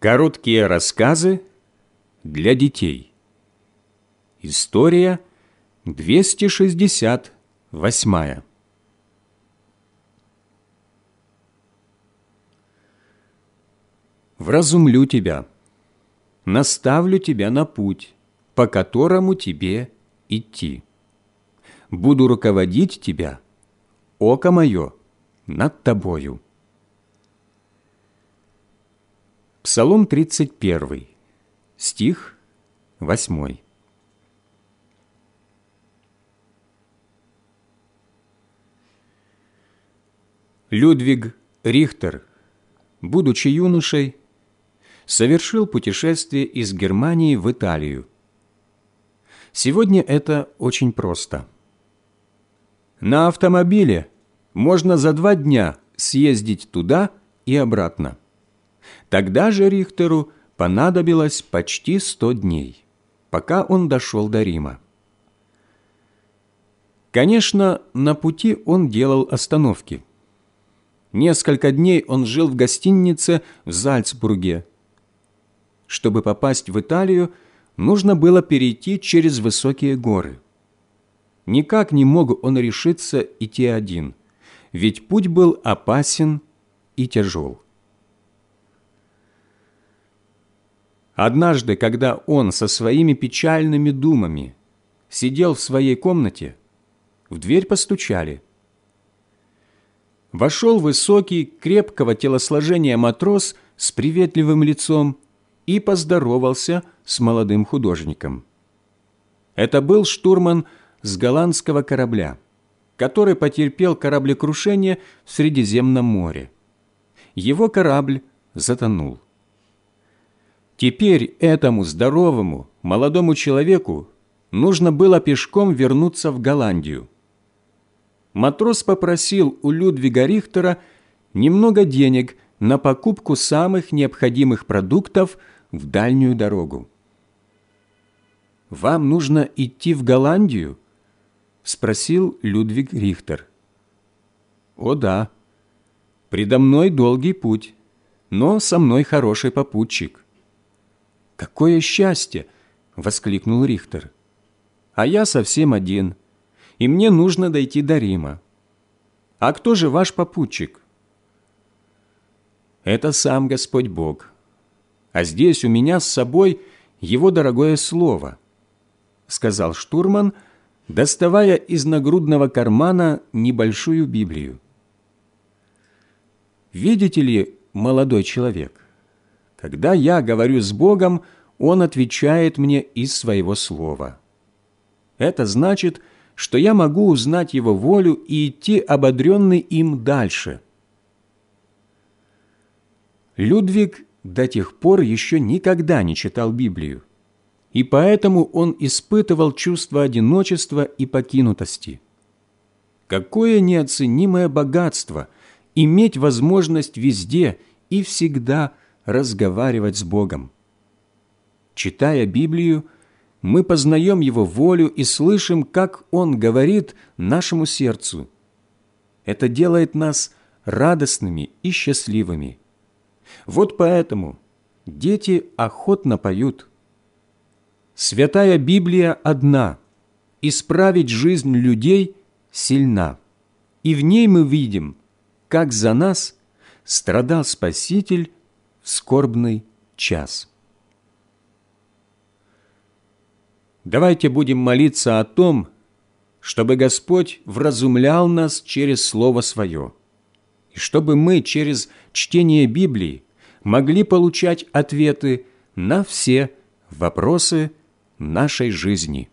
Короткие рассказы для детей. История 268. Вразумлю тебя, наставлю тебя на путь, по которому тебе идти. Буду руководить тебя, око мое над тобою. Псалом 31, стих 8. Людвиг Рихтер, будучи юношей, совершил путешествие из Германии в Италию. Сегодня это очень просто. На автомобиле можно за два дня съездить туда и обратно. Тогда же Рихтеру понадобилось почти сто дней, пока он дошел до Рима. Конечно, на пути он делал остановки. Несколько дней он жил в гостинице в Зальцбурге. Чтобы попасть в Италию, нужно было перейти через высокие горы. Никак не мог он решиться идти один, ведь путь был опасен и тяжел. Однажды, когда он со своими печальными думами сидел в своей комнате, в дверь постучали. Вошел высокий, крепкого телосложения матрос с приветливым лицом и поздоровался с молодым художником. Это был штурман с голландского корабля, который потерпел кораблекрушение в Средиземном море. Его корабль затонул. Теперь этому здоровому, молодому человеку нужно было пешком вернуться в Голландию. Матрос попросил у Людвига Рихтера немного денег на покупку самых необходимых продуктов в дальнюю дорогу. «Вам нужно идти в Голландию?» – спросил Людвиг Рихтер. «О да, предо мной долгий путь, но со мной хороший попутчик». «Какое счастье!» — воскликнул Рихтер. «А я совсем один, и мне нужно дойти до Рима. А кто же ваш попутчик?» «Это сам Господь Бог. А здесь у меня с собой Его дорогое Слово», — сказал штурман, доставая из нагрудного кармана небольшую Библию. «Видите ли, молодой человек, когда я говорю с Богом, Он отвечает мне из Своего Слова. Это значит, что я могу узнать Его волю и идти ободренный им дальше. Людвиг до тех пор еще никогда не читал Библию, и поэтому он испытывал чувство одиночества и покинутости. Какое неоценимое богатство иметь возможность везде и всегда – разговаривать с Богом. Читая Библию, мы познаем Его волю и слышим, как Он говорит нашему сердцу. Это делает нас радостными и счастливыми. Вот поэтому дети охотно поют. Святая Библия одна, исправить жизнь людей сильна, и в ней мы видим, как за нас страдал Спаситель скорбный час. Давайте будем молиться о том, чтобы Господь вразумлял нас через Слово Свое, и чтобы мы через чтение Библии могли получать ответы на все вопросы нашей жизни.